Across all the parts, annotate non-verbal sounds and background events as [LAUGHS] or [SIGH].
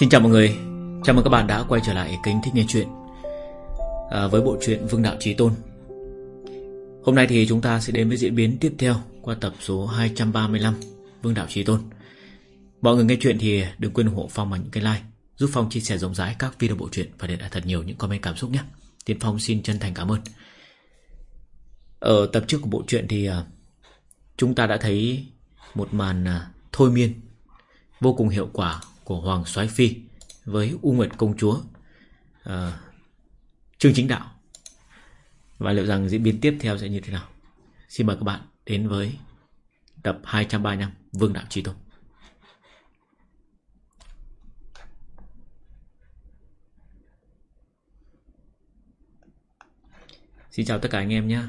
Xin chào mọi người. Chào mừng các bạn đã quay trở lại kênh Thích Nghe Chuyện à, Với bộ truyện Vương Đạo Trí Tôn. Hôm nay thì chúng ta sẽ đến với diễn biến tiếp theo Qua tập số 235 Vương Đạo Trí Tôn. Mọi người nghe chuyện thì đừng quên ủng hộ Phong bằng những cái like Giúp Phong chia sẻ rộng rãi các video bộ truyện Và để lại thật nhiều những comment cảm xúc nhé. Tiến Phong xin chân thành cảm ơn. Ở tập trước của bộ truyện thì à, Chúng ta đã thấy Một màn à, thôi miên Vô cùng hiệu quả của Hoàng soái Phi với U Nguyệt Công Chúa à, Trương Chính Đạo. Và liệu rằng diễn biến tiếp theo sẽ như thế nào? Xin mời các bạn đến với tập 235 Vương Đạo Trí Tôn. Xin chào tất cả anh em nhé.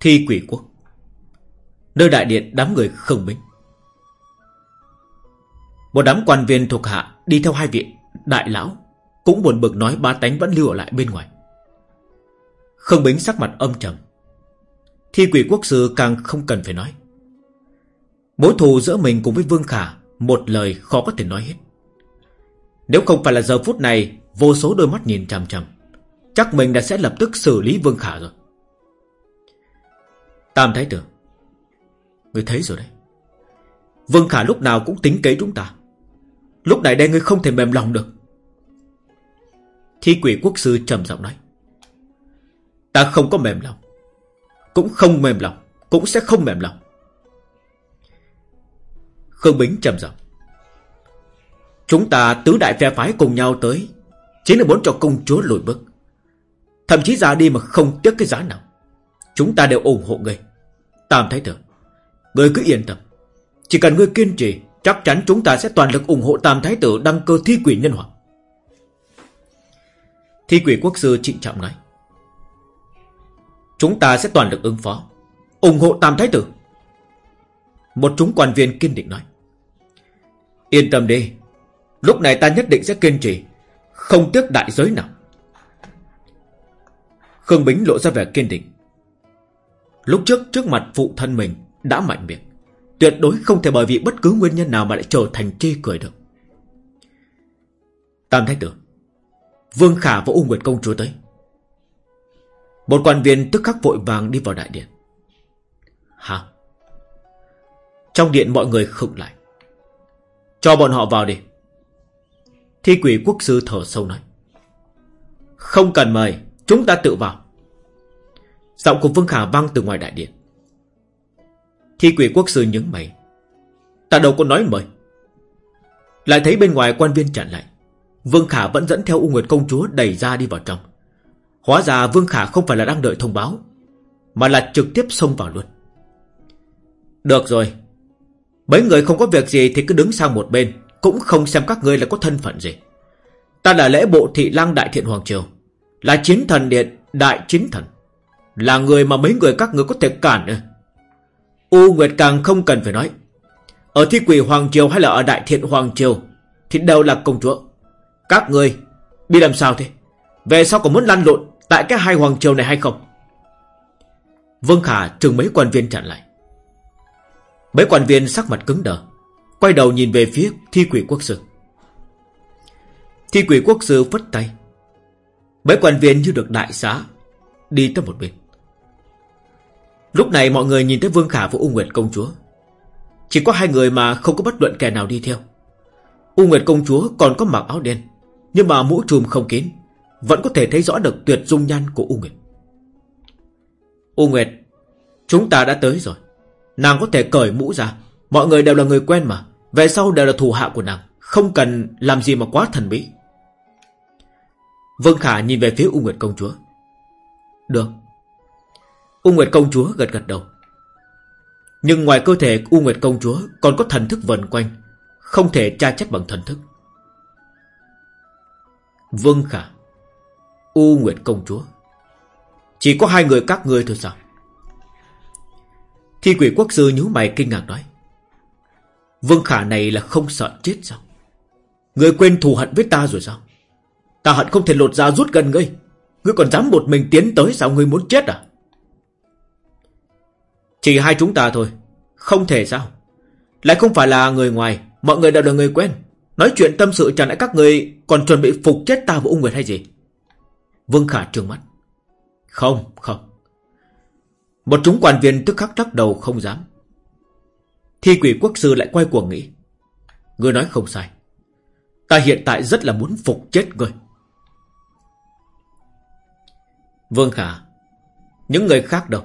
Thi quỷ quốc. Nơi đại điện đám người không bính Một đám quan viên thuộc hạ Đi theo hai vị đại lão, Cũng buồn bực nói ba tánh vẫn lưu ở lại bên ngoài. Không bính sắc mặt âm trầm. Thi quỷ quốc sư càng không cần phải nói. Mối thù giữa mình cùng với Vương Khả, Một lời khó có thể nói hết. Nếu không phải là giờ phút này, Vô số đôi mắt nhìn chằm chằm, Chắc mình đã sẽ lập tức xử lý Vương Khả rồi. Tam Thái Tử. Người thấy rồi đấy. Vương Khả lúc nào cũng tính kế chúng ta. Lúc này đây ngươi không thể mềm lòng được. Thi quỷ quốc sư trầm giọng nói. Ta không có mềm lòng. Cũng không mềm lòng. Cũng sẽ không mềm lòng. Khương Bính trầm giọng. Chúng ta tứ đại phe phái cùng nhau tới, Chính là muốn cho công chúa lùi bước. Thậm chí ra đi mà không tiếc cái giá nào. Chúng ta đều ủng hộ ngươi. Tam Thái Tử Ngươi cứ yên tâm. Chỉ cần ngươi kiên trì, Chắc chắn chúng ta sẽ toàn lực ủng hộ Tam Thái Tử Đăng cơ thi quỷ nhân hoàng. Thi quỷ quốc sư trịnh trọng nói, Chúng ta sẽ toàn lực ứng phó, ủng hộ Tam Thái Tử. Một chúng quan viên kiên định nói, Yên tâm đi, Lúc này ta nhất định sẽ kiên trì, Không tiếc đại giới nào. Khương Bính lộ ra vẻ kiên định. Lúc trước trước mặt phụ thân mình Đã mạnh miệng. Tuyệt đối không thể bởi vì bất cứ nguyên nhân nào Mà lại trở thành chê cười được. Tam Thái Tử, Vương Khả và U Nguyệt Công Chúa tới. Một quan viên tức khắc vội vàng đi vào đại điện. Hả? Trong điện mọi người khựng lại. Cho bọn họ vào đi. Thi quỷ quốc sư thở sâu nói. Không cần mời, Chúng ta tự vào. Giọng của Vương Khả vang từ ngoài đại điện. Thi quỷ quốc sư nhướng mày. Ta đâu có nói mời. Lại thấy bên ngoài quan viên chặn lại. Vương Khả vẫn dẫn theo U Nguyệt Công Chúa đẩy ra đi vào trong. Hóa ra Vương Khả không phải là đang đợi thông báo, Mà là trực tiếp xông vào luôn. Được rồi. Mấy người không có việc gì thì cứ đứng sang một bên, Cũng không xem các ngươi là có thân phận gì. Ta là lễ bộ thị lang đại thiện Hoàng Triều, Là chiến thần điện, đại chiến thần là người mà mấy người các người có thể cản à? U Nguyệt càng không cần phải nói. Ở thi quỷ Hoàng Triều hay là ở Đại Thiện Hoàng Triều Thì đều là công chúa. Các người Bị làm sao thế? Về sau còn muốn lăn lộn Tại cái hai Hoàng Triều này hay không? Vương Khả trừng mấy quan viên chặn lại. Mấy quan viên sắc mặt cứng đờ, Quay đầu nhìn về phía thi quỷ quốc sư. Thi quỷ quốc sư phất tay. Mấy quan viên như được đại xá, Đi tới một bên. Lúc này mọi người nhìn thấy Vương Khả và U Nguyệt công chúa. Chỉ có hai người mà không có bất luận kẻ nào đi theo. U Nguyệt công chúa còn có mặc áo đen, Nhưng mà mũ trùm không kín, Vẫn có thể thấy rõ được tuyệt dung nhan của U Nguyệt. U Nguyệt, Chúng ta đã tới rồi. Nàng có thể cởi mũ ra. Mọi người đều là người quen mà. Về sau đều là thù hạ của nàng. Không cần làm gì mà quá thần bí. Vương Khả nhìn về phía U Nguyệt công chúa. Được. U Nguyệt công chúa gật gật đầu. Nhưng ngoài cơ thể U Nguyệt công chúa còn có thần thức vần quanh, không thể tra chất bằng thần thức. Vương Khả, U Nguyệt công chúa, chỉ có hai người các ngươi thôi sao? Thi quỷ quốc sư nhíu mày kinh ngạc nói. Vương Khả này là không sợ chết sao? Ngươi quên thù hận với ta rồi sao Ta hận không thể lột ra rút gần ngươi Ngươi còn dám một mình tiến tới sao ngươi muốn chết à chỉ hai chúng ta thôi. Không thể sao? Lại không phải là người ngoài, Mọi người đều là người quen. Nói chuyện tâm sự chẳng lẽ các người Còn chuẩn bị phục chết ta và ung nguyệt hay gì? Vương Khả trừng mắt. Không không. Một chúng quan viên tức khắc lắc đầu không dám. Thi quỷ quốc sư lại quay cuồng nghĩ. Ngươi nói không sai. Ta hiện tại rất là muốn phục chết ngươi. Vương Khả, Những người khác đâu?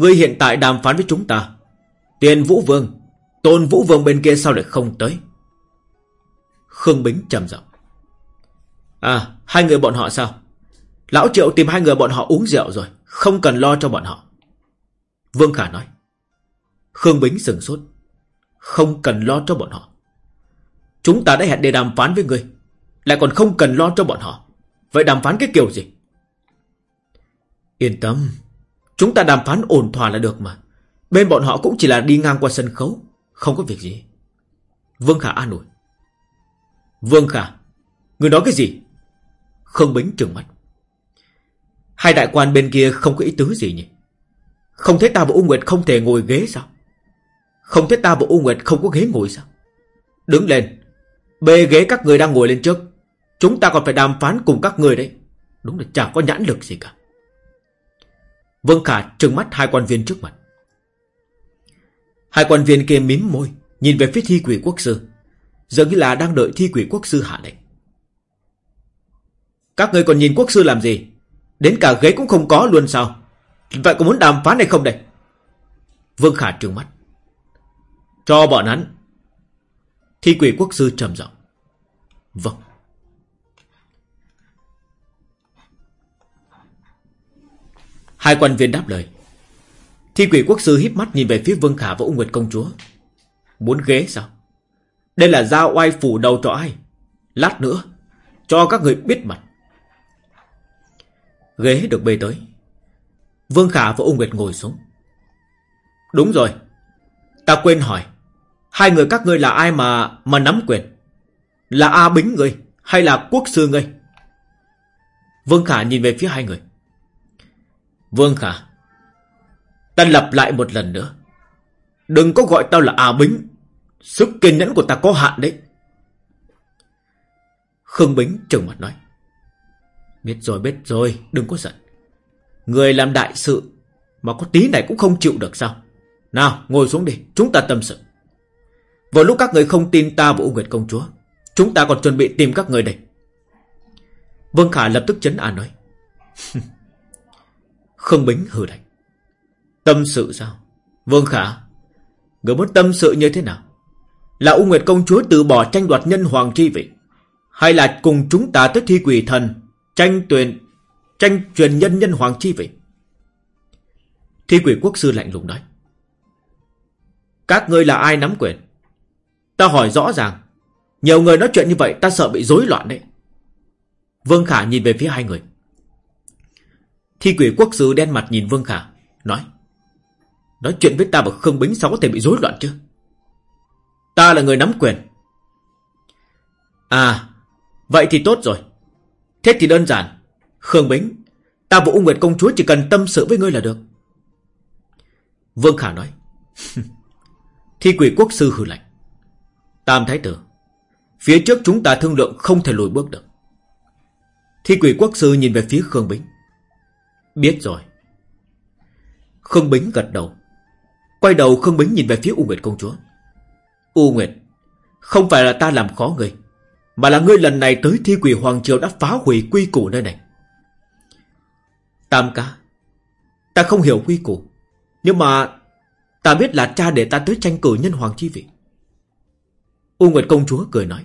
Ngươi hiện tại đàm phán với chúng ta. Tiền Vũ Vương, Tôn Vũ Vương bên kia sao lại không tới? Khương Bính trầm giọng. À hai người bọn họ sao? Lão Triệu tìm hai người bọn họ uống rượu rồi, Không cần lo cho bọn họ. Vương Khả nói. Khương Bính sừng sốt. Không cần lo cho bọn họ. Chúng ta đã hẹn để đàm phán với ngươi Lại còn không cần lo cho bọn họ. Vậy đàm phán cái kiểu gì? Yên tâm Chúng ta đàm phán ổn thỏa là được mà. Bên bọn họ cũng chỉ là đi ngang qua sân khấu, Không có việc gì. Vương Khả an ủi. Vương Khả, Người nói cái gì? Không Bính trừng mắt. Hai đại quan bên kia không có ý tứ gì nhỉ? Không thấy ta và U Nguyệt không thể ngồi ghế sao? Không thấy ta và U Nguyệt không có ghế ngồi sao? Đứng lên, Bê ghế các người đang ngồi lên trước. Chúng ta còn phải đàm phán cùng các người đấy. Đúng là chẳng có nhãn lực gì cả. Vương Khả trừng mắt hai quan viên trước mặt. Hai quan viên kia mím môi, Nhìn về phía thi quỷ quốc sư, Dường như là đang đợi thi quỷ quốc sư hạ lệnh. Các người còn nhìn quốc sư làm gì? Đến cả ghế cũng không có luôn sao? Vậy có muốn đàm phán hay không đây? Vương Khả trừng mắt. Cho bọn hắn. Thi quỷ quốc sư trầm giọng. Vâng. Hai quan viên đáp lời. Thi quỷ quốc sư híp mắt nhìn về phía Vương Khả và Ung Nguyệt công chúa. Muốn ghế sao? Đây là giao oai phủ đầu cho ai? Lát nữa, Cho các người biết mặt. Ghế được bê tới. Vương Khả và Ung Nguyệt ngồi xuống. Đúng rồi. Ta quên hỏi, Hai người các ngươi là ai mà mà nắm quyền? Là A Bính người Hay là quốc sư ngươi? Vương Khả nhìn về phía hai người. Vương Khả, Ta lặp lại một lần nữa. Đừng có gọi tao là A Bính. Sức kiên nhẫn của ta có hạn đấy. Khương Bính trừng mặt nói. Biết rồi biết rồi, Đừng có giận. Người làm đại sự Mà có tí này cũng không chịu được sao? Nào, ngồi xuống đi, Chúng ta tâm sự. Vào lúc các người không tin ta và U Nguyệt Công Chúa, Chúng ta còn chuẩn bị tìm các người đây. Vương Khả lập tức chấn an nói. [LAUGHS] Khương Bính hừ lạnh. Tâm sự sao? Vương Khả, Người muốn tâm sự như thế nào? Là U Nguyệt Công Chúa từ bỏ tranh đoạt nhân hoàng chi vị, Hay là cùng chúng ta tới thi quỷ thần, Tranh tuyển Tranh truyền nhân nhân hoàng chi vị? Thi quỷ quốc sư lạnh lùng nói. Các ngươi là ai nắm quyền? Ta hỏi rõ ràng, Nhiều người nói chuyện như vậy, ta sợ bị rối loạn đấy. Vương Khả nhìn về phía hai người. Thi quỷ quốc sư đen mặt nhìn Vương Khả, Nói Nói chuyện với ta và Khương Bính sao có thể bị rối loạn chứ? Ta là người nắm quyền. À Vậy thì tốt rồi. Thế thì đơn giản Khương Bính. Ta và U Nguyệt Công Chúa chỉ cần tâm sự với ngươi là được. Vương Khả nói, Thi quỷ quốc sư hư lạnh. Tam Thái Tử, Phía trước chúng ta thương lượng không thể lùi bước được. Thi quỷ quốc sư nhìn về phía Khương Bính Biết rồi. Khương Bính gật đầu. Quay đầu, Khương Bính nhìn về phía U Nguyệt công chúa. U Nguyệt, Không phải là ta làm khó ngươi Mà là ngươi lần này tới thi quỷ Hoàng Triều đã phá hủy quy củ nơi này. Tam ca, Ta không hiểu quy củ, Nhưng mà Ta biết là cha để ta tới tranh cử nhân hoàng chi vị. U Nguyệt công chúa cười nói.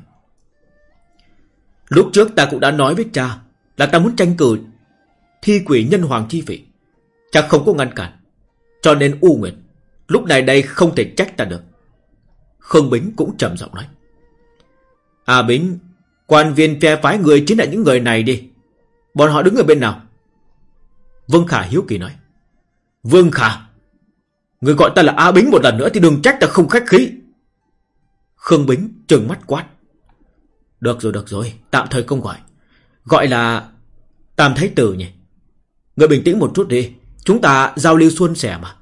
Lúc trước ta cũng đã nói với cha Là ta muốn tranh cử Thi quỷ nhân hoàng chi vị. Chắc không có ngăn cản. Cho nên U Nguyệt Lúc này đây không thể trách ta được. Khương Bính cũng trầm giọng nói. À Bính Quan viên phe phái người chính là những người này đi. Bọn họ đứng ở bên nào? Vương Khả hiếu kỳ nói. Vương Khả Người gọi ta là A Bính một lần nữa Thì đừng trách ta không khách khí. Khương Bính trừng mắt quát. Được rồi, được rồi, tạm thời không gọi. Gọi là Tam Thái Tử nhỉ. Người bình tĩnh một chút đi. Chúng ta giao lưu xuân sẻ mà.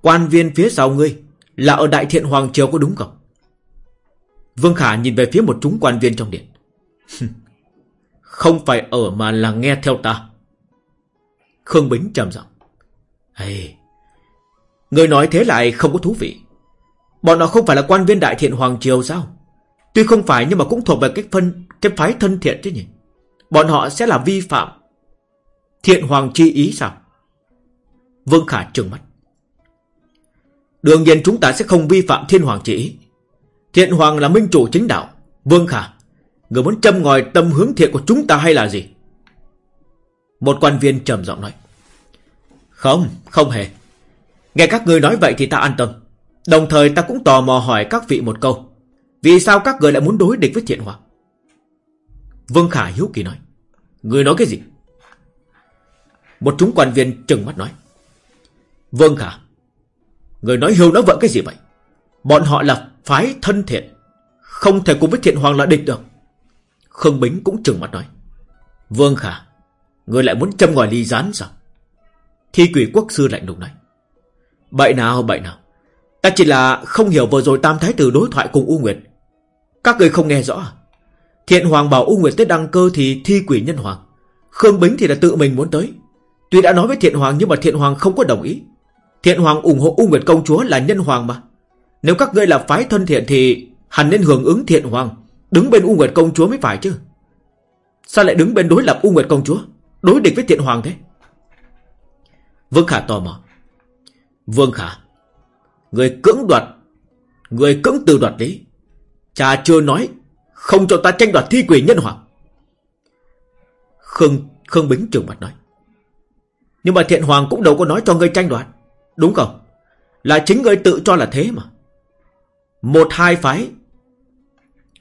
Quan viên phía sau ngươi là ở Đại Thiện Hoàng Triều có đúng không? Vương Khả nhìn về phía một chúng quan viên trong điện. không phải ở mà là nghe theo ta. Khương Bính trầm giọng. Hey, người nói thế lại không có thú vị. Bọn họ không phải là quan viên Đại Thiện Hoàng Triều sao? Tuy không phải nhưng mà cũng thuộc về cái phân cái phái thân thiện chứ nhỉ? Bọn họ sẽ là vi phạm thiện hoàng chi ý sao? Vương Khả trừng mắt. Đương nhiên chúng ta sẽ không vi phạm thiên hoàng chỉ ý. Thiện hoàng là minh chủ chính đạo. Vương Khả, người muốn châm ngòi tâm hướng thiện của chúng ta hay là gì? Một quan viên trầm giọng nói. Không, không hề. Nghe các người nói vậy thì ta an tâm. Đồng thời ta cũng tò mò hỏi các vị một câu. Vì sao các người lại muốn đối địch với thiện hoàng? Vương Khả hiếu kỳ nói. Người nói cái gì? Một chúng quan viên trừng mắt nói. Vương Khả. Người nói hưu nói vợ cái gì vậy? Bọn họ là phái thân thiện. Không thể cùng với thiện hoàng là địch được. Khương Bính cũng trừng mắt nói. Vương Khả. Người lại muốn châm ngòi ly gián sao? Thi quỷ quốc sư lạnh lùng nói. Bậy nào bậy nào. Ta chỉ là không hiểu vừa rồi Tam Thái Tử đối thoại cùng U Nguyệt. Các người không nghe rõ à? Thiện Hoàng bảo U Nguyệt tới đăng cơ thì thi quỷ nhân hoàng. Khương Bính thì là tự mình muốn tới. Tuy đã nói với Thiện Hoàng nhưng mà Thiện Hoàng không có đồng ý. Thiện Hoàng ủng hộ U Nguyệt công chúa là nhân hoàng mà. Nếu các ngươi là phái thân thiện thì hẳn nên hưởng ứng Thiện Hoàng, đứng bên U Nguyệt công chúa mới phải chứ. Sao lại đứng bên đối lập U Nguyệt công chúa, đối địch với Thiện Hoàng thế? Vương Khả tò mò. Vương Khả, người cưỡng đoạt, người cưỡng từ đoạt lý. Cha chưa nói không cho ta tranh đoạt thi quỷ nhân hoàng Khương Khương Bính trường mặt nói nhưng mà thiện hoàng cũng đâu có nói cho ngươi tranh đoạt. Đúng không? Là chính ngươi tự cho là thế mà. Một hai phái,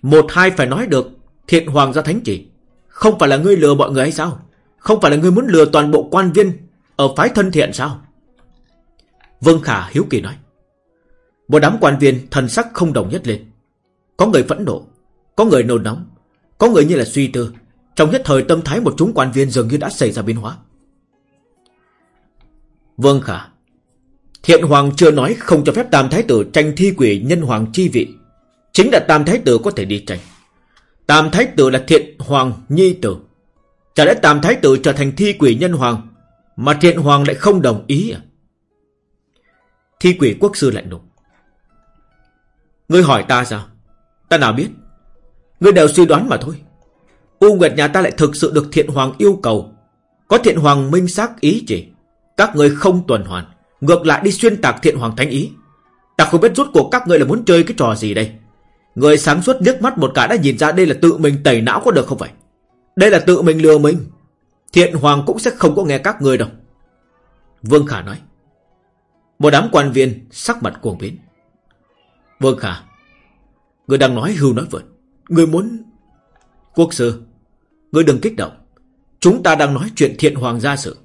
Một hai phải nói được, Thiện hoàng ra thánh chỉ. Không phải là ngươi lừa mọi người hay sao? Không phải là ngươi muốn lừa toàn bộ quan viên Ở phái thân thiện sao? Vương Khả hiếu kỳ nói. Một đám quan viên thần sắc không đồng nhất lên. Có người phẫn nộ, có người nôn nóng, Có người như là suy tư. Trong nhất thời tâm thái một chúng quan viên dường như đã xảy ra biến hóa. Vương Khả. Thiện Hoàng chưa nói không cho phép Tam Thái Tử tranh thi quỷ nhân hoàng chi vị. Chính là Tam Thái Tử có thể đi tranh. Tam Thái Tử là Thiện Hoàng Nhi Tử. Chả lẽ Tam Thái Tử trở thành thi quỷ nhân hoàng, Mà Thiện Hoàng lại không đồng ý à? Thi quỷ quốc sư lạnh lùng. Ngươi hỏi ta sao? Ta nào biết? Ngươi đều suy đoán mà thôi. U Nguyệt nhà ta lại thực sự được thiện hoàng yêu cầu. Có thiện hoàng minh xác ý chỉ. Các người không tuần hoàn. Ngược lại đi xuyên tạc thiện hoàng thánh ý. Ta không biết rút cuộc các người là muốn chơi cái trò gì đây. Người sáng suốt liếc mắt một cả đã nhìn ra đây là tự mình tẩy não có được không vậy Đây là tự mình lừa mình. Thiện hoàng cũng sẽ không có nghe các người đâu. Vương Khả nói. Một đám quan viên sắc mặt cuồng biến. Vương Khả Người đang nói hưu nói vượt Người muốn... Quốc sư, người đừng kích động. Chúng ta đang nói chuyện thiện hoàng gia sự.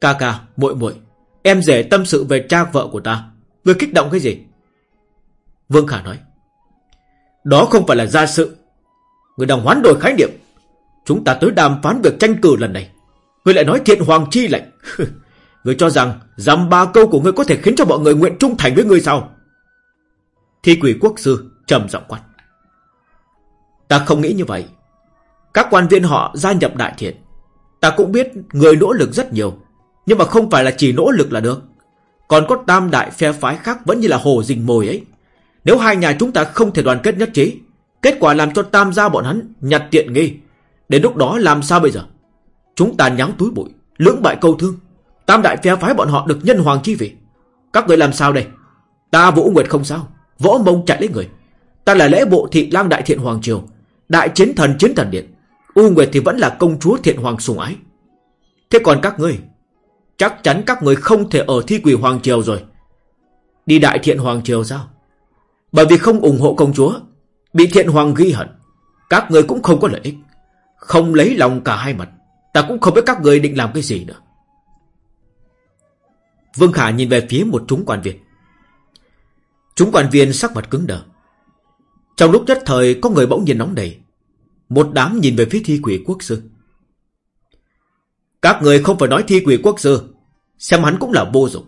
Ca ca, muội muội, em rể tâm sự về cha vợ của ta. Người kích động cái gì? Vương Khả nói. Đó không phải là gia sự. Người đang hoán đổi khái niệm. Chúng ta tới đàm phán việc tranh cử lần này. Người lại nói thiện hoàng chi lệnh. [LAUGHS] người cho rằng dăm ba câu của người có thể khiến cho mọi người nguyện trung thành với người sao? Thi quỷ quốc sư trầm giọng quát. Ta không nghĩ như vậy. Các quan viên họ gia nhập đại thiện. Ta cũng biết người nỗ lực rất nhiều. Nhưng mà không phải là chỉ nỗ lực là được. Còn có tam đại phe phái khác vẫn như là hồ rình mồi ấy. Nếu hai nhà chúng ta không thể đoàn kết nhất trí, kết quả làm cho tam gia bọn hắn nhặt tiện nghi. Đến lúc đó làm sao bây giờ? Chúng ta nháo túi bụi, lưỡng bại câu thương. Tam đại phe phái bọn họ được nhân hoàng chi vị. Các người làm sao đây? Ta Vũ Nguyệt không sao. Võ mông chạy lấy người. Ta là lễ bộ thị lang đại thiện hoàng triều. Đại chiến thần chiến thần điện U Nguyệt thì vẫn là công chúa thiện hoàng sùng ái Thế còn các ngươi Chắc chắn các người không thể ở thi quỷ hoàng triều rồi. Đi đại thiện hoàng triều sao? Bởi vì không ủng hộ công chúa, Bị thiện hoàng ghi hận, Các người cũng không có lợi ích. Không lấy lòng cả hai mặt, Ta cũng không biết các người định làm cái gì nữa. Vương Khả nhìn về phía một chúng quan viên. Chúng quan viên sắc mặt cứng đờ. Trong lúc nhất thời, có người bỗng nhiên nóng đầy Một đám nhìn về phía thi quỷ quốc sư. Các người không phải nói thi quỷ quốc sư. Xem hắn cũng là vô dụng.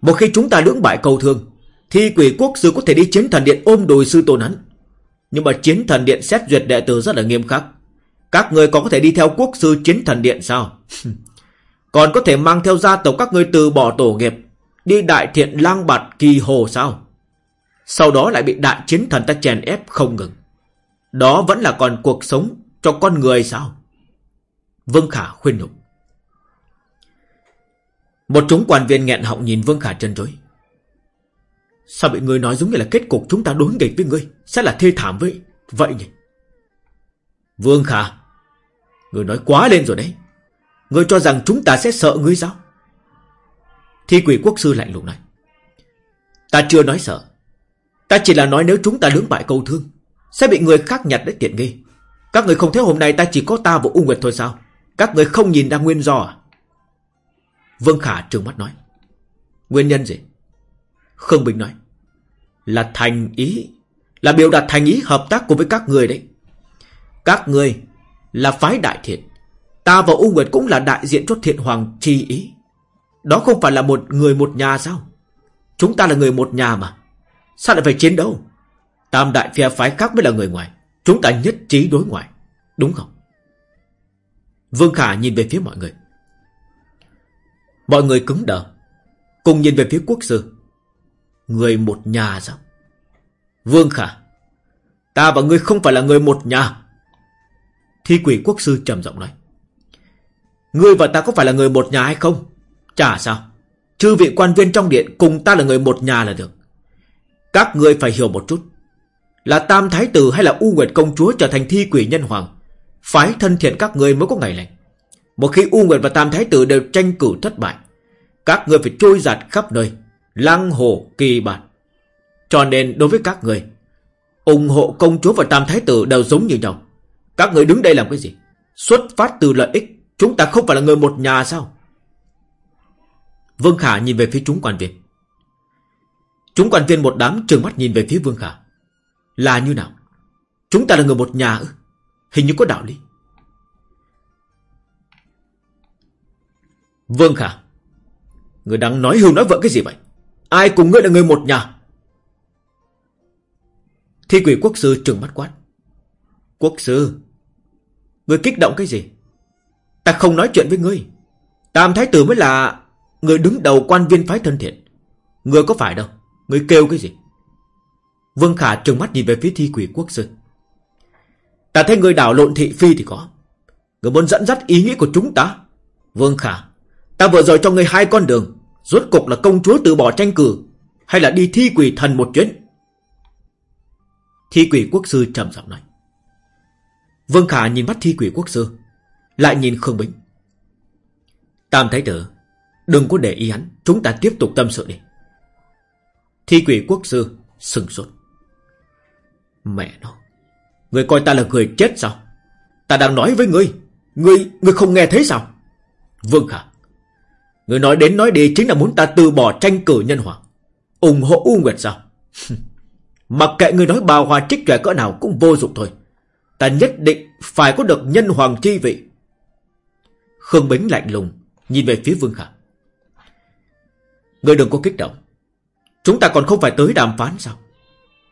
Một khi chúng ta lưỡng bại cầu thương, Thi quỷ quốc sư có thể đi chiến thần điện ôm đùi sư tôn hắn. Nhưng mà chiến thần điện xét duyệt đệ tử rất là nghiêm khắc. Các người có có thể đi theo quốc sư chiến thần điện sao? [LAUGHS] Còn có thể mang theo gia tộc các người từ bỏ tổ nghiệp, Đi đại thiện lang bạt kỳ hồ sao? Sau đó lại bị đại chiến thần ta chèn ép không ngừng. Đó vẫn là còn cuộc sống cho con người sao? Vương Khả khuyên nhủ. Một chúng quan viên nghẹn họng nhìn Vương Khả chân rối Sao bị người nói giống như là kết cục chúng ta đối nghịch với ngươi Sẽ là thê thảm với Vậy nhỉ? Vương Khả Ngươi nói quá lên rồi đấy. Ngươi cho rằng chúng ta sẽ sợ ngươi sao? Thi quỷ quốc sư lạnh lùng nói. Ta chưa nói sợ. Ta chỉ là nói nếu chúng ta lưỡng bại câu thương, Sẽ bị người khác nhặt để tiện nghi. Các người không thấy hôm nay ta chỉ có ta và U Nguyệt thôi sao? Các người không nhìn ra nguyên do à? Vương Khả trừng mắt nói. Nguyên nhân gì? Khương Bình nói. Là thành ý, Là biểu đạt thành ý hợp tác cùng với các người đấy. Các người Là phái đại thiện. Ta và U Nguyệt cũng là đại diện cho thiện hoàng chi ý. Đó không phải là một người một nhà sao? Chúng ta là người một nhà mà. Sao lại phải chiến đấu? Tam đại phe phái khác mới là người ngoài. Chúng ta nhất trí đối ngoại. Đúng không? Vương Khả nhìn về phía mọi người. Mọi người cứng đờ Cùng nhìn về phía quốc sư Người một nhà sao? Vương Khả, ta và ngươi không phải là người một nhà. Thi quỷ quốc sư trầm giọng nói. Ngươi và ta có phải là người một nhà hay không? Chả sao. Chư vị quan viên trong điện cùng ta là người một nhà là được. Các ngươi phải hiểu một chút. Là Tam Thái Tử hay là U Nguyệt Công Chúa trở thành thi quỷ nhân hoàng. Phái thân thiện các ngươi mới có ngày lành. Một khi U Nguyệt và Tam Thái Tử đều tranh cử thất bại. Các người phải trôi giạt khắp nơi. Lăng hồ kỳ bản. Cho nên đối với các người, ủng hộ công chúa và tam thái tử đều giống như nhau. Các người đứng đây làm cái gì? Xuất phát từ lợi ích, chúng ta không phải là người một nhà sao? Vương Khả nhìn về phía chúng quan viên. Chúng quan viên một đám trừng mắt nhìn về phía Vương Khả. Là như nào? Chúng ta là người một nhà ư? Hình như có đạo lý. Vương Khả. Người đang nói hưu nói vợ cái gì vậy? Ai cùng ngươi là người một nhà? Thi quỷ quốc sư trừng mắt quát. Quốc sư, Ngươi kích động cái gì? Ta không nói chuyện với ngươi. Tam thái tử mới là Người đứng đầu quan viên phái thân thiện. Ngươi có phải đâu? Ngươi kêu cái gì? Vương Khả trừng mắt nhìn về phía thi quỷ quốc sư. Ta thấy người đảo lộn thị phi thì có. Người muốn dẫn dắt ý nghĩ của chúng ta? Vương Khả. Ta vừa rồi cho ngươi hai con đường. Rốt cục là công chúa từ bỏ tranh cử Hay là đi thi quỷ thần một chuyến? Thi quỷ quốc sư trầm giọng nói. Vương Khả nhìn mắt thi quỷ quốc sư Lại nhìn Khương Bính. Tam Thái Tử Đừng có để ý hắn Chúng ta tiếp tục tâm sự đi. Thi quỷ quốc sư sừng sốt. Mẹ nó Người coi ta là người chết sao? Ta đang nói với ngươi Ngươi, ngươi không nghe thấy sao? Vương Khả Người nói đến nói đi chính là muốn ta từ bỏ tranh cử nhân hoàng. ủng hộ U Nguyệt sao? [LAUGHS] Mặc kệ người nói bào hòa trích trẻ cỡ nào cũng vô dụng thôi. Ta nhất định phải có được nhân hoàng chi vị. Khương Bính lạnh lùng, nhìn về phía Vương Khả. Người đừng có kích động. Chúng ta còn không phải tới đàm phán sao?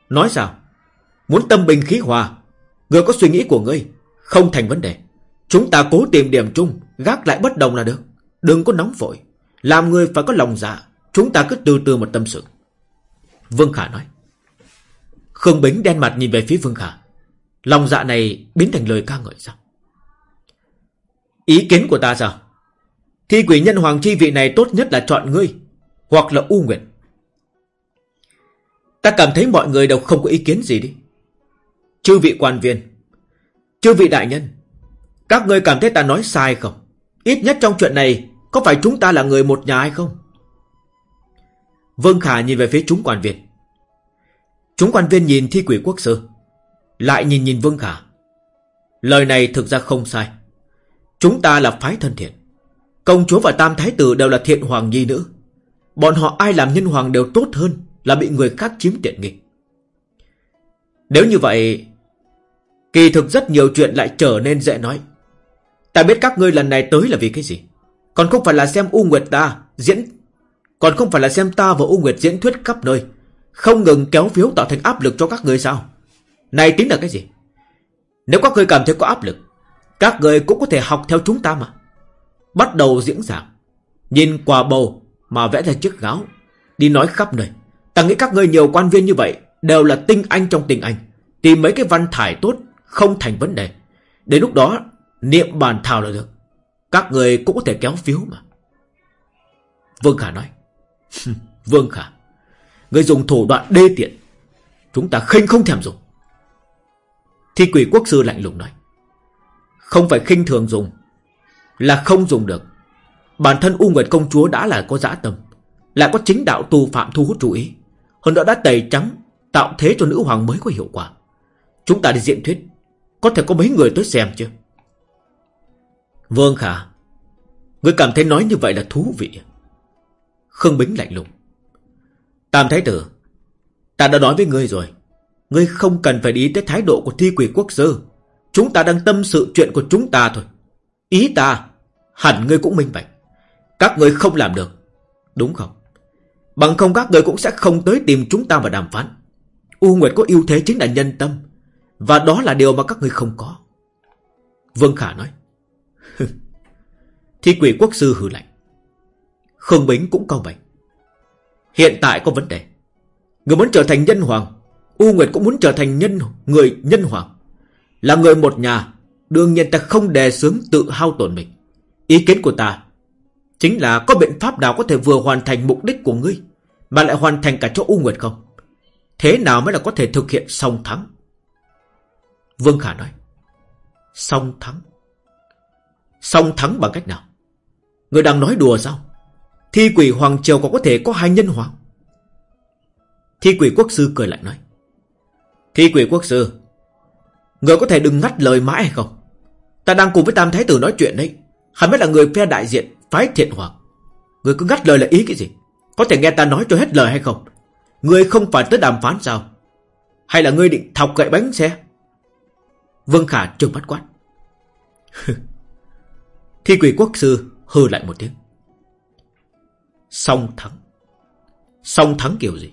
Nói sao? Muốn tâm bình khí hòa. Người có suy nghĩ của ngươi, không thành vấn đề. Chúng ta cố tìm điểm chung, gác lại bất đồng là được. Đừng có nóng vội. Làm người phải có lòng dạ. Chúng ta cứ từ từ một tâm sự. Vương Khả nói. Khương Bính đen mặt nhìn về phía Vương Khả. Lòng dạ này biến thành lời ca ngợi sao? Ý kiến của ta sao? Thi quỷ nhân hoàng chi vị này tốt nhất là chọn ngươi, Hoặc là U Nguyệt. Ta cảm thấy mọi người đều không có ý kiến gì đi. Chư vị quan viên, Chư vị đại nhân, Các ngươi cảm thấy ta nói sai không? Ít nhất trong chuyện này có phải chúng ta là người một nhà hay không? Vương Khả nhìn về phía chúng quan viên. Chúng quan viên nhìn thi quỷ quốc sư. Lại nhìn nhìn Vương Khả. Lời này thực ra không sai. Chúng ta là phái thân thiện. Công chúa và tam thái tử đều là thiện hoàng nhi nữ. Bọn họ ai làm nhân hoàng đều tốt hơn là bị người khác chiếm tiện nghi. Nếu như vậy, Kỳ thực rất nhiều chuyện lại trở nên dễ nói Ta biết các ngươi lần này tới là vì cái gì còn không phải là xem U Nguyệt ta Diễn, Còn không phải là xem ta và U Nguyệt diễn thuyết khắp nơi, Không ngừng kéo phiếu tạo thành áp lực cho các người sao? Này tính là cái gì? Nếu các người cảm thấy có áp lực, Các người cũng có thể học theo chúng ta mà. Bắt đầu diễn giảng, Nhìn quả bầu mà vẽ ra chiếc gáo, Đi nói khắp nơi. Ta nghĩ các người nhiều quan viên như vậy Đều là tinh anh trong tình anh, Tìm mấy cái văn thải tốt Không thành vấn đề. Đến lúc đó, niệm bàn thảo là được. Các người cũng có thể kéo phiếu mà. Vương Khả nói Vương Khả, Người dùng thủ đoạn đê tiện, Chúng ta khinh không thèm dùng. Thi quỷ quốc sư lạnh lùng nói, Không phải khinh thường dùng, Là không dùng được. Bản thân U Nguyệt công chúa đã là có dã tâm, Lại có chính đạo tu phạm thu hút chú ý. Hơn nữa đã tẩy trắng, Tạo thế cho nữ hoàng mới có hiệu quả. Chúng ta đi diễn thuyết, Có thể có mấy người tới xem chưa Vương Khả Ngươi cảm thấy nói như vậy là thú vị. Khương Bính lạnh lùng. Tam Thái Tử, Ta đã nói với ngươi rồi. Ngươi không cần phải ý tới thái độ của thi quỷ quốc sư. Chúng ta đang tâm sự chuyện của chúng ta thôi. Ý ta, Hẳn ngươi cũng minh bạch. Các ngươi không làm được. Đúng không? Bằng không các ngươi cũng sẽ không tới tìm chúng ta và đàm phán. U Nguyệt có ưu thế chính là nhân tâm. Và đó là điều mà các ngươi không có. Vương Khả nói. [LAUGHS] Thi quỷ quốc sư hừ lạnh. Khương Bính cũng cao mày. Hiện tại có vấn đề. Người muốn trở thành nhân hoàng, U Nguyệt cũng muốn trở thành nhân, người nhân hoàng. Là người một nhà, Đương nhiên ta không đề xướng tự hao tổn mình. Ý kiến của ta Chính là có biện pháp nào có thể vừa hoàn thành mục đích của ngươi, Mà lại hoàn thành cả chỗ U Nguyệt không? Thế nào mới là có thể thực hiện song thắng? Vương Khả nói. Song thắng? Xong thắng bằng cách nào? Người đang nói đùa sao? Thi quỷ Hoàng Triều có có thể có hai nhân hoàng? Thi quỷ quốc sư cười lại nói. Thi quỷ quốc sư, Người có thể đừng ngắt lời mãi hay không? Ta đang cùng với Tam Thái Tử nói chuyện đấy. Hắn mới là người phe đại diện, Phái thiện hoàng. Người cứ ngắt lời là ý cái gì? Có thể nghe ta nói cho hết lời hay không? Người không phải tới đàm phán sao? Hay là ngươi định thọc gậy bánh xe? Vương Khả trừng mắt quát. [LAUGHS] Thi quỷ quốc sư hư lại một tiếng. Song thắng. Song thắng kiểu gì?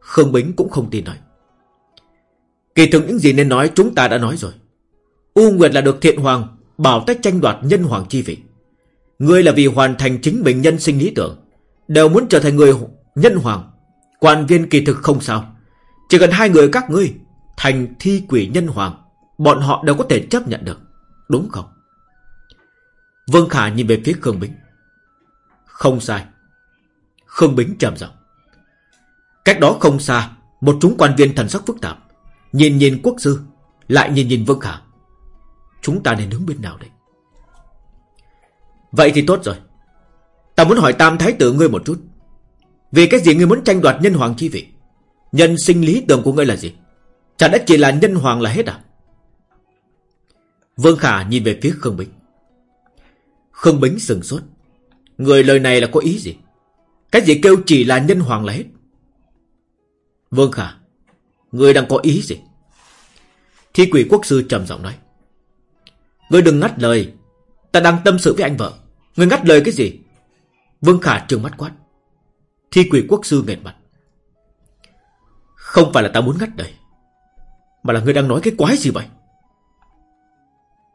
Khương Bính cũng không tin nói. Kỳ thực những gì nên nói chúng ta đã nói rồi. U Nguyệt là được thiện hoàng Bảo tách tranh đoạt nhân hoàng chi vị. Ngươi là vì hoàn thành chính mình nhân sinh lý tưởng, Đều muốn trở thành người nhân hoàng. Quan viên kỳ thực không sao. Chỉ cần hai người các ngươi Thành thi quỷ nhân hoàng, Bọn họ đều có thể chấp nhận được. Đúng không? Vương Khả nhìn về phía Khương Bính. Không sai. Khương Bính trầm giọng. Cách đó không xa, Một chúng quan viên thần sắc phức tạp, Nhìn nhìn quốc sư, Lại nhìn nhìn Vương Khả. Chúng ta nên đứng bên nào đây? Vậy thì tốt rồi. Ta muốn hỏi Tam Thái tử ngươi một chút. Vì cái gì ngươi muốn tranh đoạt nhân hoàng chi vị? Nhân sinh lý tưởng của ngươi là gì? Chẳng đã chỉ là nhân hoàng là hết à? Vương Khả nhìn về phía Khương Bính. Khương Bính sừng sốt. Người lời này là có ý gì? Cái gì kêu chỉ là nhân hoàng là hết? Vương Khả, Người đang có ý gì? Thi quỷ quốc sư trầm giọng nói. Người đừng ngắt lời. Ta đang tâm sự với anh vợ. Người ngắt lời cái gì? Vương Khả trừng mắt quát. Thi quỷ quốc sư nghẹt mặt. Không phải là ta muốn ngắt lời, Mà là người đang nói cái quái gì vậy?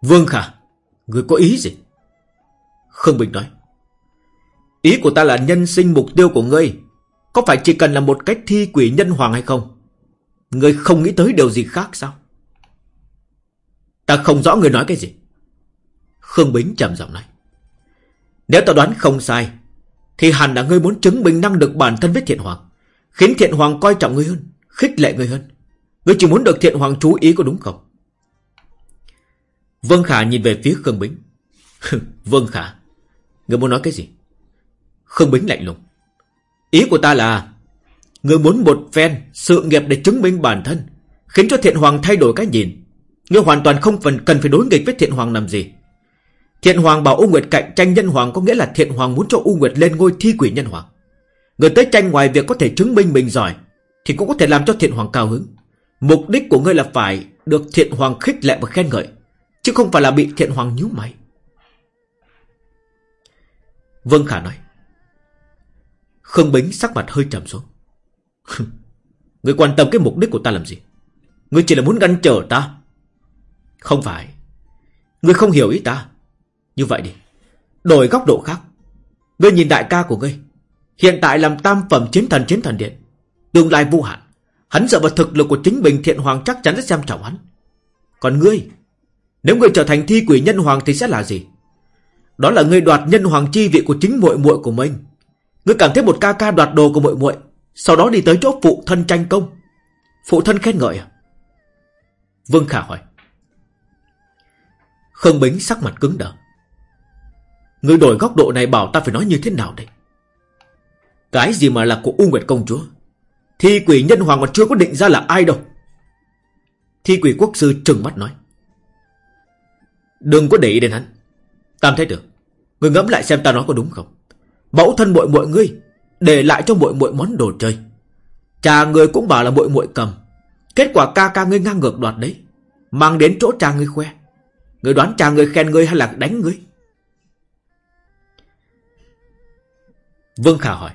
Vương Khả, Người có ý gì? Khương Bình nói. Ý của ta là nhân sinh mục tiêu của ngươi, Có phải chỉ cần là một cách thi quỷ nhân hoàng hay không? Ngươi không nghĩ tới điều gì khác sao? Ta không rõ ngươi nói cái gì. Khương Bính trầm giọng nói. Nếu ta đoán không sai, Thì hẳn là ngươi muốn chứng minh năng lực bản thân với thiện hoàng, Khiến thiện hoàng coi trọng ngươi hơn, Khích lệ ngươi hơn. Ngươi chỉ muốn được thiện hoàng chú ý có đúng không? Vương Khả nhìn về phía Khương Bính [LAUGHS] Vương Khả Người muốn nói cái gì? Khương Bính lạnh lùng. Ý của ta là, Người muốn một phen sự nghiệp để chứng minh bản thân, Khiến cho thiện hoàng thay đổi cái nhìn. Người hoàn toàn không phần, cần phải đối nghịch với thiện hoàng làm gì? Thiện hoàng bảo U Nguyệt cạnh tranh nhân hoàng Có nghĩa là thiện hoàng muốn cho U Nguyệt lên ngôi thi quỷ nhân hoàng. Người tới tranh ngoài việc có thể chứng minh mình giỏi, Thì cũng có thể làm cho thiện hoàng cao hứng. Mục đích của ngươi là phải Được thiện hoàng khích lệ và khen ngợi, Chứ không phải là bị thiện hoàng nhíu mày vâng Khả nói. Khương Bính sắc mặt hơi trầm xuống. Người quan tâm cái mục đích của ta làm gì? Người chỉ là muốn ngăn trở ta. Không phải. Người không hiểu ý ta. Như vậy đi. Đổi góc độ khác. Ngươi nhìn đại ca của ngươi. Hiện tại làm tam phẩm chiến thần chiến thần điện. Tương lai vô hạn. Hắn sợ vào thực lực của chính mình, thiện hoàng chắc chắn sẽ xem trọng hắn. Còn ngươi, Nếu ngươi trở thành thi quỷ nhân hoàng thì sẽ là gì? Đó là ngươi đoạt nhân hoàng chi vị của chính muội muội của mình. Ngươi cảm thấy một ca ca đoạt đồ của muội muội, Sau đó đi tới chỗ phụ thân tranh công. Phụ thân khen ngợi. À Vương Khả hỏi. Khương Bính sắc mặt cứng đờ. Ngươi đổi góc độ này bảo ta phải nói như thế nào đây? Cái gì mà là của U Nguyệt Công Chúa? Thi quỷ nhân hoàng còn chưa có định ra là ai đâu. Thi quỷ quốc sư trừng mắt nói. Đừng có để ý đến hắn. Tam thấy được Người ngẫm lại xem ta nói có đúng không? Mẫu thân muội muội ngươi, Để lại cho muội muội món đồ chơi. Cha người cũng bảo là muội muội cầm. Kết quả ca ca ngươi ngang ngược đoạt đấy, Mang đến chỗ cha ngươi khoe. Người đoán cha ngươi khen ngươi hay là đánh ngươi? Vương Khả hỏi.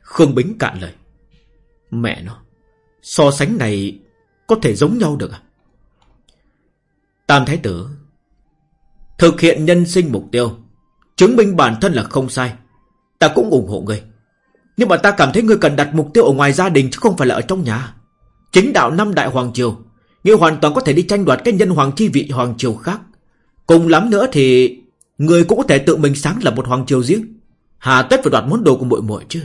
Khương Bính cạn lời. Mẹ nó, So sánh này Có thể giống nhau được à? Tam Thái Tử Thực hiện nhân sinh mục tiêu. Chứng minh bản thân là không sai. Ta cũng ủng hộ ngươi. Nhưng mà ta cảm thấy ngươi cần đặt mục tiêu ở ngoài gia đình Chứ không phải là ở trong nhà. Chính đạo năm đại hoàng triều, Ngươi hoàn toàn có thể đi tranh đoạt cái nhân hoàng chi vị hoàng triều khác. Cùng lắm nữa thì Ngươi cũng có thể tự mình sáng lập một hoàng triều riêng. Hà tất phải đoạt món đồ của muội muội chứ.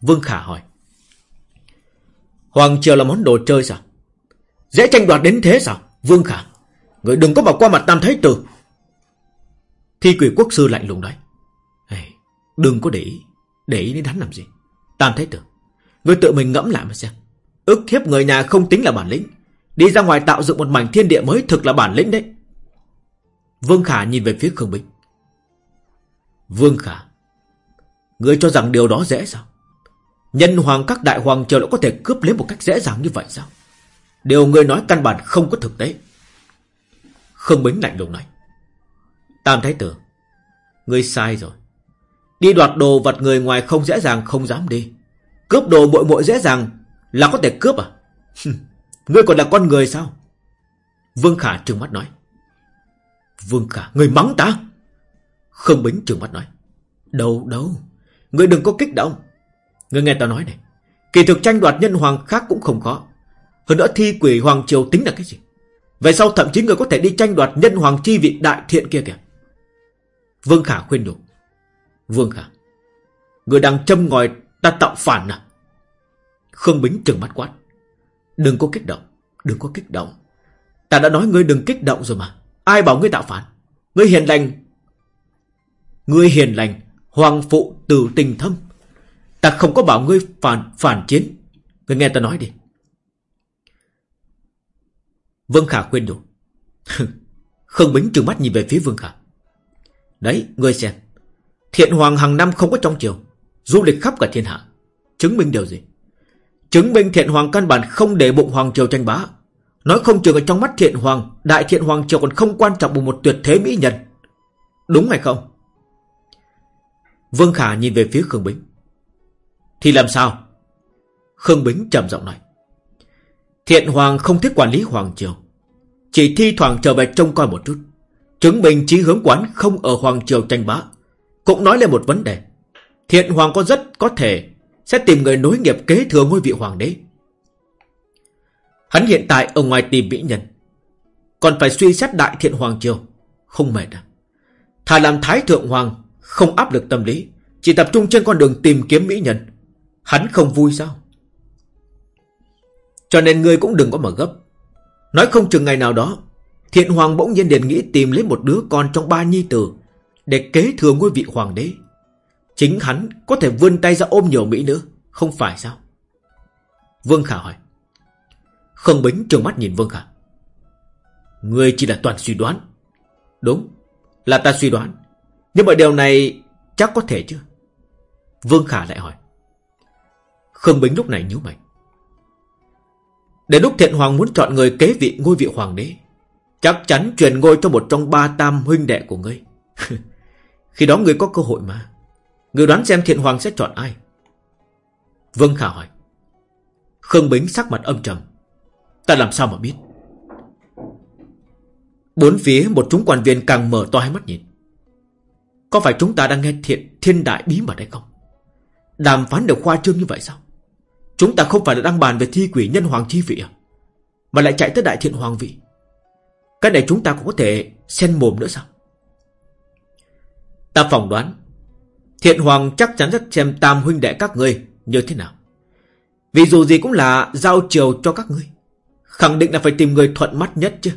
Vương Khả hỏi. Hoàng triều là món đồ chơi sao? Dễ tranh đoạt đến thế sao? Vương Khả. Người đừng có mà qua mặt Tam Thái Tử. Thi quỷ quốc sư lạnh lùng nói. Hey, Đừng có để ý. Để ý đến hắn làm gì? Tam Thái Tử Người tự mình ngẫm lại mà xem. Ức hiếp người nhà không tính là bản lĩnh. Đi ra ngoài tạo dựng một mảnh thiên địa mới thực là bản lĩnh đấy. Vương Khả nhìn về phía Khương Bích Vương Khả Ngươi cho rằng điều đó dễ sao? Nhân hoàng các đại hoàng triều lại có thể cướp lấy một cách dễ dàng như vậy sao? Điều ngươi nói căn bản không có thực tế. Khương Bính lạnh lùng nói Tam Thái Tử, Ngươi sai rồi. Đi đoạt đồ vật người ngoài không dễ dàng, không dám đi. Cướp đồ bội bội dễ dàng Là có thể cướp à? Ngươi còn là con người sao? Vương Khả trừng mắt nói. Vương Khả, Ngươi mắng ta. Khương Bính trừng mắt nói. Đâu đâu, Ngươi đừng có kích động. Ngươi nghe ta nói này, Kỳ thực tranh đoạt nhân hoàng khác cũng không khó. Hơn nữa thi quỷ hoàng triều tính là cái gì? Về sau thậm chí người có thể đi tranh đoạt nhân hoàng chi vị đại thiện kia kìa. Vương Khả khuyên đủ. Vương Khả, Người đang châm ngòi ta tạo phản à? Khương Bính trừng mắt quát. Đừng có kích động, Đừng có kích động. Ta đã nói ngươi đừng kích động rồi mà. Ai bảo ngươi tạo phản? Ngươi hiền lành. Ngươi hiền lành, Hoàng phụ từ tình thâm. Ta không có bảo ngươi phản phản chiến. Ngươi nghe ta nói đi. Vương Khả khuyên đủ [LAUGHS] Khương Bính trừng mắt nhìn về phía Vương Khả. Đấy, ngươi xem. Thiện Hoàng hàng năm không có trong triều Du lịch khắp cả thiên hạ. Chứng minh điều gì? Chứng minh Thiện Hoàng căn bản không để bụng Hoàng triều tranh bá. Nói không chừng ở trong mắt Thiện Hoàng Đại Thiện Hoàng triều còn không quan trọng bằng một tuyệt thế mỹ nhân. Đúng hay không? Vương Khả nhìn về phía Khương Bính. Thì làm sao? Khương Bính trầm giọng nói. Thiện Hoàng không thích quản lý Hoàng Triều. Chỉ thi thoảng trở về trông coi một chút. Chứng minh chí hướng quán không ở Hoàng Triều tranh bá. Cũng nói lên một vấn đề. Thiện Hoàng có rất có thể Sẽ tìm người nối nghiệp kế thừa ngôi vị Hoàng đế. Hắn hiện tại ở ngoài tìm mỹ nhân. Còn phải suy xét đại thiện Hoàng Triều. Không mệt à. Thà làm Thái Thượng Hoàng, Không áp lực tâm lý. Chỉ tập trung trên con đường tìm kiếm mỹ nhân. Hắn không vui sao? Cho nên ngươi cũng đừng có mà gấp. Nói không chừng ngày nào đó, Thiện Hoàng bỗng nhiên liền nghĩ tìm lấy một đứa con trong ba nhi tử Để kế thừa ngôi vị hoàng đế. Chính hắn có thể vươn tay ra ôm nhiều mỹ nữa Không phải sao? Vương Khả hỏi. Khương Bính trường mắt nhìn Vương Khả. Ngươi chỉ là toàn suy đoán. Đúng, Là ta suy đoán. Nhưng mà điều này chắc có thể chứ? Vương Khả lại hỏi. Khương Bính lúc này nhíu mày để lúc thiện hoàng muốn chọn người kế vị ngôi vị hoàng đế, Chắc chắn truyền ngôi cho một trong ba tam huynh đệ của ngươi. [LAUGHS] Khi đó ngươi có cơ hội mà. Ngươi đoán xem thiện hoàng sẽ chọn ai? Vương Khả hỏi. Khương Bính sắc mặt âm trầm. Ta làm sao mà biết? Bốn phía một chúng quan viên càng mở to hai mắt nhìn. Có phải chúng ta đang nghe thiện, thiên đại bí mật hay không? Đàm phán được khoa trương như vậy sao? Chúng ta không phải là đang bàn về thi quỷ nhân hoàng chi vị à? Mà lại chạy tới đại thiện hoàng vị. Cái này chúng ta cũng có thể xen mồm nữa sao? Ta phỏng đoán, Thiện hoàng chắc chắn rất xem tam huynh đệ các ngươi như thế nào. Vì dù gì cũng là giao chiều cho các ngươi, Khẳng định là phải tìm người thuận mắt nhất chứ.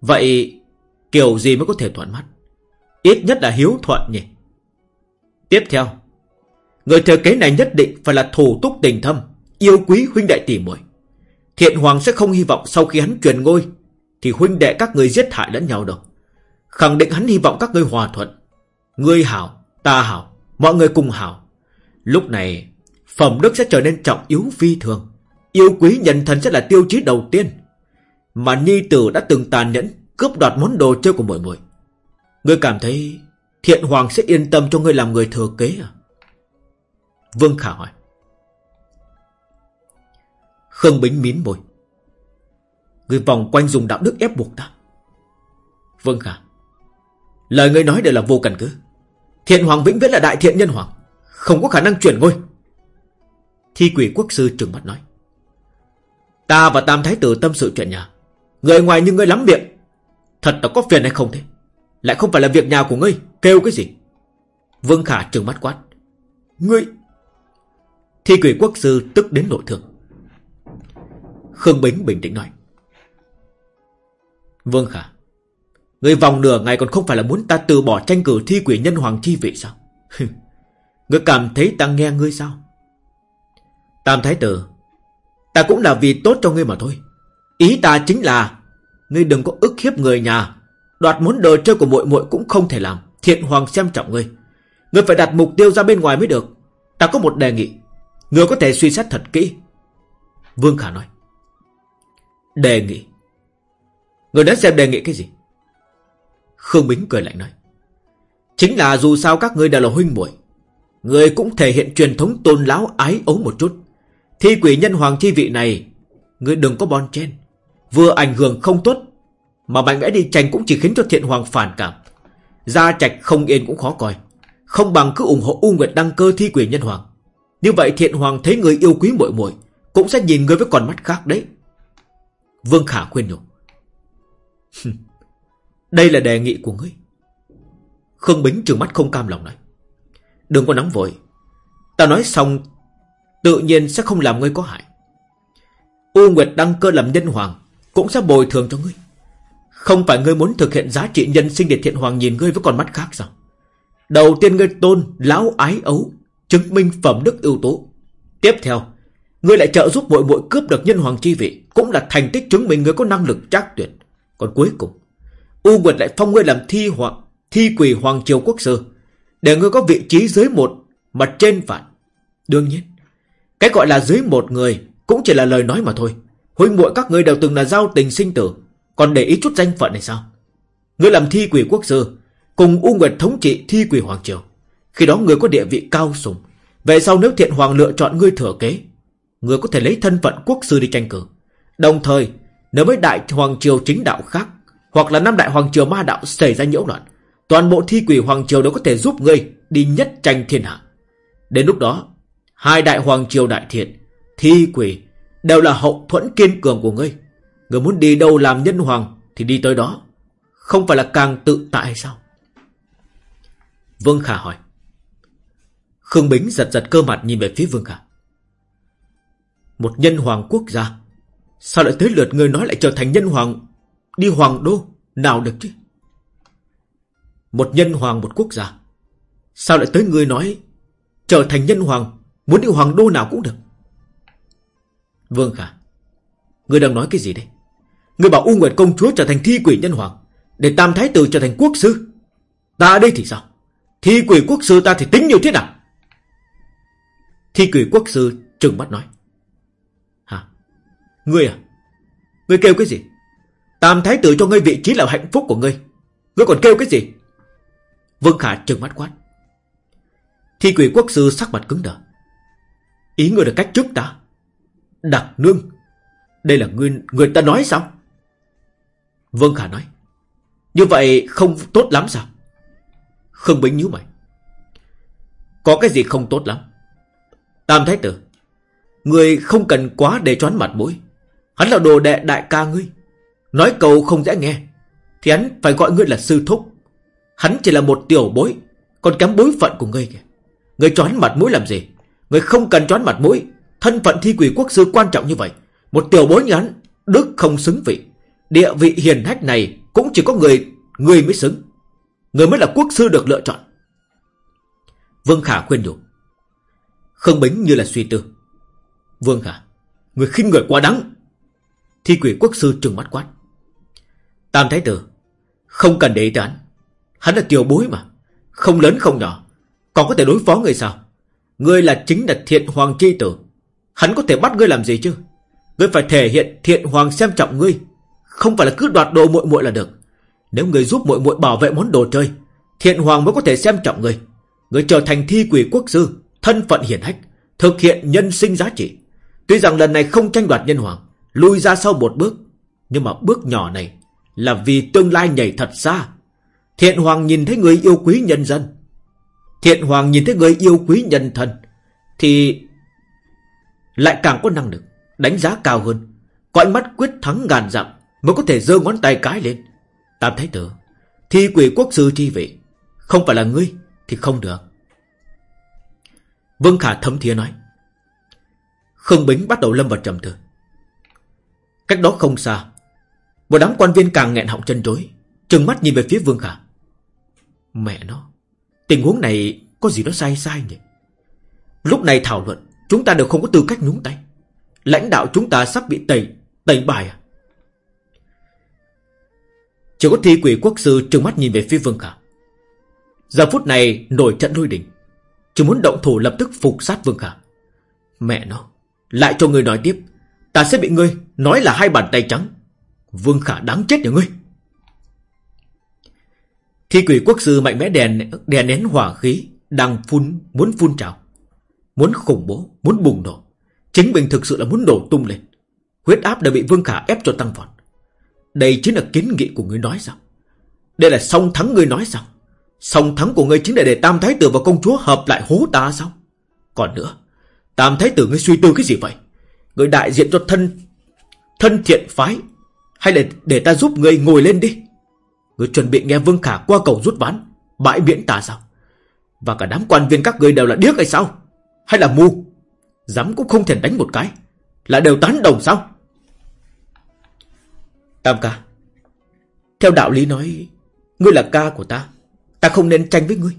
Vậy kiểu gì mới có thể thuận mắt? Ít nhất là hiếu thuận nhỉ? Tiếp theo. Người thừa kế này nhất định phải là thủ túc tình thâm Yêu quý huynh đệ tỷ muội. Thiện Hoàng sẽ không hy vọng sau khi hắn truyền ngôi Thì huynh đệ các người giết hại lẫn nhau đâu. Khẳng định hắn hy vọng các ngươi hòa thuận. Ngươi hảo, ta hảo Mọi người cùng hảo. Lúc này Phẩm đức sẽ trở nên trọng yếu phi thường. Yêu quý nhân thần sẽ là tiêu chí đầu tiên Mà Nhi Tử đã từng tàn nhẫn Cướp đoạt món đồ chơi của muội muội. Ngươi cảm thấy Thiện Hoàng sẽ yên tâm cho ngươi làm người thừa kế à? Vương Khả hỏi. Khương Bính mím môi. Người vòng quanh dùng đạo đức ép buộc ta. Vương Khả. Lời ngươi nói đều là vô căn cứ. Thiện Hoàng vĩnh viễn là đại thiện nhân hoàng. Không có khả năng chuyển ngôi. Thi quỷ quốc sư trừng mắt nói. Ta và Tam Thái Tử tâm sự chuyện nhà. Người ngoài như ngươi lắm miệng. Thật là có phiền hay không thế? Lại không phải là việc nhà của ngươi. Kêu cái gì? Vương Khả trừng mắt quát. Ngươi Thi quỷ quốc sư tức đến nội thương. Khương Bính bình tĩnh nói. Vương Khả, Người vòng nửa ngày còn không phải là muốn ta từ bỏ tranh cử thi quỷ nhân hoàng chi vị sao? [LAUGHS] Người cảm thấy ta nghe ngươi sao? Tam Thái Tử, Ta cũng là vì tốt cho ngươi mà thôi. Ý ta chính là, Ngươi đừng có ức hiếp người nhà. Đoạt món đồ chơi của muội muội cũng không thể làm. Thiện hoàng xem trọng ngươi. Ngươi phải đặt mục tiêu ra bên ngoài mới được. Ta có một đề nghị người có thể suy xét thật kỹ. Vương Khả nói. Đề nghị. Người đã xem đề nghị cái gì? Khương Bính cười lạnh nói. Chính là dù sao các ngươi đều là huynh muội, Người cũng thể hiện truyền thống tôn láo ái ấu một chút. Thi quỷ nhân hoàng chi vị này, Người đừng có bon chen. Vừa ảnh hưởng không tốt, Mà mạnh mẽ đi tranh cũng chỉ khiến cho thiện hoàng phản cảm. Gia trạch không yên cũng khó coi, Không bằng cứ ủng hộ U Nguyệt đăng cơ thi quỷ nhân hoàng. Như vậy thiện hoàng thấy người yêu quý muội muội, Cũng sẽ nhìn người với con mắt khác đấy. Vương Khả khuyên nhủ. Đây là đề nghị của ngươi. Khương Bính trừng mắt không cam lòng nói. Đừng có nóng vội. Ta nói xong, Tự nhiên sẽ không làm ngươi có hại. U Nguyệt đăng cơ làm nhân hoàng Cũng sẽ bồi thường cho ngươi. Không phải ngươi muốn thực hiện giá trị nhân sinh để thiện hoàng nhìn ngươi với con mắt khác sao? Đầu tiên ngươi tôn Lão ái ấu Chứng minh phẩm đức ưu tú. Tiếp theo Ngươi lại trợ giúp muội muội cướp được nhân hoàng chi vị Cũng là thành tích chứng minh ngươi có năng lực trác tuyệt. Còn cuối cùng, U Nguyệt lại phong ngươi làm thi hoàng Thi quỷ hoàng triều quốc sư, Để ngươi có vị trí dưới một Mà trên vạn. Đương nhiên, Cái gọi là dưới một người Cũng chỉ là lời nói mà thôi. Huynh muội các ngươi đều từng là giao tình sinh tử, Còn để ý chút danh phận này sao? Ngươi làm thi quỷ quốc sư, Cùng U Nguyệt thống trị thi quỷ hoàng triều. Khi đó ngươi có địa vị cao sùng. Về sau nếu thiện hoàng lựa chọn ngươi thừa kế, Ngươi có thể lấy thân phận quốc sư đi tranh cử. Đồng thời, Nếu với đại hoàng triều chính đạo khác, Hoặc là năm đại hoàng triều ma đạo xảy ra nhiễu loạn, Toàn bộ thi quỷ hoàng triều đều có thể giúp ngươi Đi nhất tranh thiên hạ. Đến lúc đó, Hai đại hoàng triều đại thiện, Thi quỷ Đều là hậu thuẫn kiên cường của ngươi. Ngươi muốn đi đâu làm nhân hoàng Thì đi tới đó, Không phải là càng tự tại hay sao? Vương Khả hỏi. Khương Bính giật giật cơ mặt nhìn về phía Vương Khả. Một nhân hoàng quốc gia, Sao lại tới lượt người nói lại trở thành nhân hoàng? Đi hoàng đô Nào được chứ? Một nhân hoàng một quốc gia, Sao lại tới người nói Trở thành nhân hoàng? Muốn đi hoàng đô nào cũng được. Vương Khả, Người đang nói cái gì đây Người bảo U Nguyệt công chúa trở thành thi quỷ nhân hoàng, Để Tam Thái Tử trở thành quốc sư. Ta đây thì sao? Thi quỷ quốc sư ta thì tính như thế nào? Thi quỷ quốc sư trừng mắt nói. Hả? Ngươi à? Ngươi kêu cái gì? Tam thái tử cho ngươi vị trí là hạnh phúc của ngươi. Ngươi còn kêu cái gì? Vương Khả trừng mắt quát. Thi quỷ quốc sư sắc mặt cứng đờ. Ý ngươi là cách trước ta. Đặc nương. Đây là người, người ta nói sao? Vương Khả nói. Như vậy không tốt lắm sao? Khương Bính nhíu mày. Có cái gì không tốt lắm? Tam Thái Tử, Người không cần quá để choán mặt mũi. Hắn là đồ đệ đại ca ngươi. Nói cầu không dễ nghe, Thì hắn phải gọi ngươi là sư thúc. Hắn chỉ là một tiểu bối, Còn kém bối phận của ngươi kìa. Ngươi choán mặt mũi làm gì? Ngươi không cần choán mặt mũi. Thân phận thi quỷ quốc sư quan trọng như vậy. Một tiểu bối như hắn, Đức không xứng vị. Địa vị hiền hách này Cũng chỉ có người Người mới xứng. Người mới là quốc sư được lựa chọn. Vương Khả khuyên nhủ Khương Bính như là suy tư. Vương Khả, Người khinh người quá đáng. Thi quỷ quốc sư trừng mắt quát. Tam Thái Tử, Không cần để ý tới hắn. Hắn là tiểu bối mà, Không lớn không nhỏ. Còn có thể đối phó người sao? Ngươi là chính là thiện hoàng chi tử. Hắn có thể bắt ngươi làm gì chứ? Ngươi phải thể hiện thiện hoàng xem trọng ngươi. Không phải là cứ đoạt đồ muội muội là được. Nếu ngươi giúp muội muội bảo vệ món đồ chơi, Thiện hoàng mới có thể xem trọng ngươi. Ngươi trở thành thi quỷ quốc sư. Thân phận hiển hách, Thực hiện nhân sinh giá trị. Tuy rằng lần này không tranh đoạt nhân hoàng, Lùi ra sau một bước, Nhưng mà bước nhỏ này Là vì tương lai nhảy thật xa. Thiện hoàng nhìn thấy người yêu quý nhân dân, Thiện hoàng nhìn thấy người yêu quý nhân thân, Thì Lại càng có năng lực, Đánh giá cao hơn. Cõi mắt quyết thắng ngàn dặm Mới có thể giơ ngón tay cái lên. Tam thái tử, Thi quỷ quốc sư chi vị, Không phải là ngươi Thì không được. Vương Khả thấm thía nói. Khương Bính bắt đầu lâm vào trầm tư. Cách đó không xa, Một đám quan viên càng nghẹn họng chân rối Trừng mắt nhìn về phía Vương Khả. Mẹ nó, Tình huống này có gì đó sai sai nhỉ? Lúc này thảo luận, Chúng ta đều không có tư cách nhúng tay. Lãnh đạo chúng ta sắp bị tẩy Tẩy bài à? Chỉ có thi quỷ quốc sư trừng mắt nhìn về phía Vương Khả. Giờ phút này nổi trận lôi đình. Chỉ muốn động thủ lập tức phục sát Vương Khả Mẹ nó Lại cho người nói tiếp Ta sẽ bị ngươi nói là hai bàn tay trắng Vương Khả đáng chết nhà ngươi Thi quỷ quốc sư mạnh mẽ đèn đèn nén hỏa khí đang phun muốn phun trào, muốn khủng bố, muốn bùng nổ. Chính mình thực sự là muốn đổ tung lên. Huyết áp đã bị Vương Khả ép cho tăng vọt. Đây chính là kiến nghị của người nói sao? Đây là song thắng người nói sao? Song thắng của ngươi chính là để Tam Thái Tử và công chúa hợp lại hố ta sao? Còn nữa, Tam Thái Tử ngươi suy tư cái gì vậy? Ngươi đại diện cho thân thân thiện phái hay là để ta giúp ngươi ngồi lên đi? Ngươi chuẩn bị nghe Vương Khả qua cầu rút ván Bãi biển ta sao Và cả đám quan viên các ngươi đều là điếc hay sao Hay là mù Dám cũng không thể đánh một cái Là đều tán đồng sao Tam ca Theo đạo lý nói Ngươi là ca của ta Ta không nên tranh với ngươi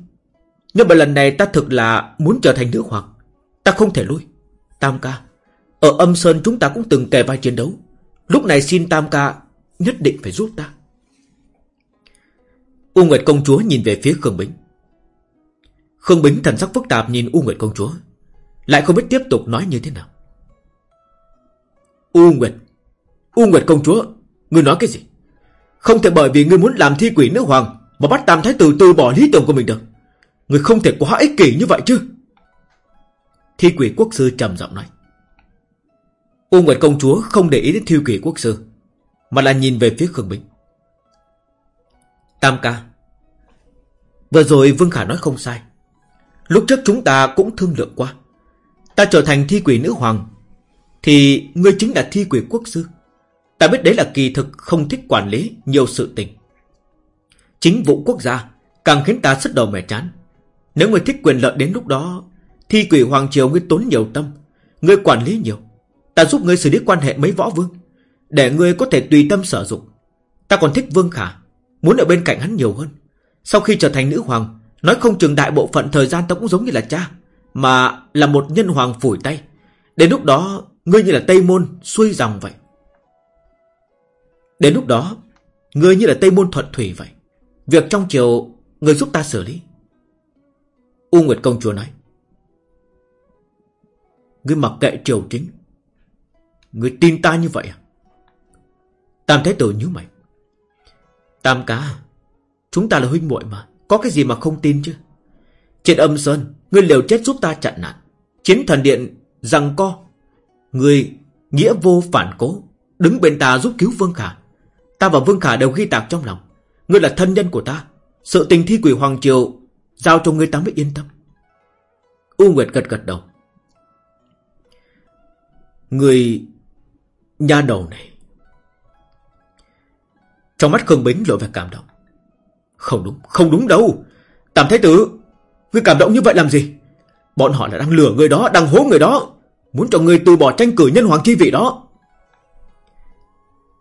Nhưng mà lần này ta thực là muốn trở thành nữ hoàng Ta không thể lui Tam ca Ở âm sơn chúng ta cũng từng kề vai chiến đấu Lúc này xin Tam ca Nhất định phải giúp ta U Nguyệt công chúa nhìn về phía Khương Bính. Khương Bính thần sắc phức tạp nhìn U Nguyệt công chúa, lại không biết tiếp tục nói như thế nào. U Nguyệt, U Nguyệt công chúa, ngươi nói cái gì? Không thể bởi vì ngươi muốn làm thi quỷ nữ hoàng mà bắt Tam Thái Tử từ bỏ lý tưởng của mình được. người không thể quá ích kỷ như vậy chứ. Thi quỷ quốc sư trầm giọng nói. U Nguyệt công chúa không để ý đến thi quỷ quốc sư, mà là nhìn về phía Khương Bính. Tam ca Vừa rồi Vương Khả nói không sai Lúc trước chúng ta cũng thương lượng qua Ta trở thành thi quỷ nữ hoàng Thì ngươi chính là thi quỷ quốc sư Ta biết đấy là kỳ thực không thích quản lý nhiều sự tình Chính vụ quốc gia, Càng khiến ta sức đầu mẻ chán. Nếu người thích quyền lợi đến lúc đó Thi quỷ hoàng triều ngươi tốn nhiều tâm, Ngươi quản lý nhiều. Ta giúp ngươi xử lý quan hệ mấy võ vương, Để ngươi có thể tùy tâm sở dụng. Ta còn thích Vương Khả, Muốn ở bên cạnh hắn nhiều hơn. Sau khi trở thành nữ hoàng, Nói không chừng đại bộ phận thời gian ta cũng giống như là cha, Mà là một nhân hoàng phủi tay. Đến lúc đó, Ngươi như là Tây Môn xuôi dòng vậy. Đến lúc đó, Ngươi như là Tây Môn thuận thủy vậy. Việc trong chiều người giúp ta xử lý. U Nguyệt công chúa nói, Ngươi mặc kệ triều chính. Người tin ta như vậy à? Tam Thái Tử nhíu mày. Tam cá Chúng ta là huynh muội mà, Có cái gì mà không tin chứ? Trên âm sơn, Ngươi liều chết giúp ta chặn nạn. Chiến thần điện, rằng co. Ngươi nghĩa vô phản cố, Đứng bên ta giúp cứu Vương Khả. Ta và Vương Khả đều ghi tạc trong lòng. Ngươi là thân nhân của ta. Sự tình thi quỷ Hoàng Triều Giao cho ngươi ta mới yên tâm. U Nguyệt gật gật đầu. Người Nha đầu này. Trong mắt Khương Bính lộ vẻ cảm động. Không đúng, không đúng đâu. Tạm Thái Tử Ngươi cảm động như vậy làm gì? Bọn họ là đang lừa người đó, đang hố người đó. Muốn cho người từ bỏ tranh cử nhân hoàng chi vị đó.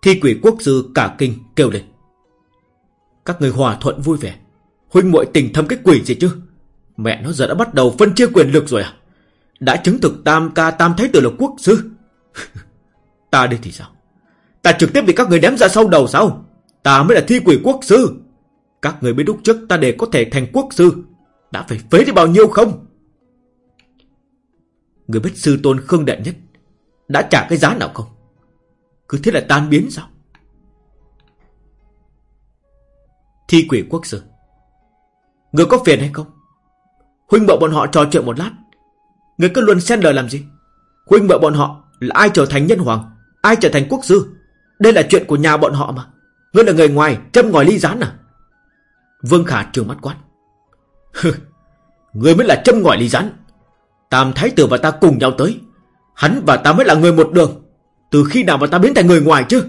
Thi quỷ quốc sư cả kinh kêu lên. Các người hòa thuận vui vẻ. Huynh muội tình thâm cái quỷ gì chứ? Mẹ nó giờ đã bắt đầu phân chia quyền lực rồi à? Đã chứng thực tam ca, tam thái tử là quốc sư. [LAUGHS] Ta đây thì sao? Ta trực tiếp bị các người ném ra sau đầu sao? Ta mới là thi quỷ quốc sư. Các người biết lúc trước ta để có thể thành quốc sư, Đã phải phế đi bao nhiêu không? Người biết sư tôn Khương Đệ Nhất Đã trả cái giá nào không? Cứ thế là tan biến sao? Thi quỷ quốc sư. Người có phiền hay không? Huynh vợ bọn họ trò chuyện một lát. Người cứ luôn xen lời làm gì? Huynh vợ bọn họ là ai trở thành nhân hoàng, Ai trở thành quốc sư? Đây là chuyện của nhà bọn họ mà. Ngươi là người ngoài, châm ngòi ly gián à? Vương Khả trường mắt quát. Ngươi mới là châm ngòi ly gián. Tam Thái Tử và ta cùng nhau tới. Hắn và ta mới là người một đường. Từ khi nào mà ta biến thành người ngoài chứ?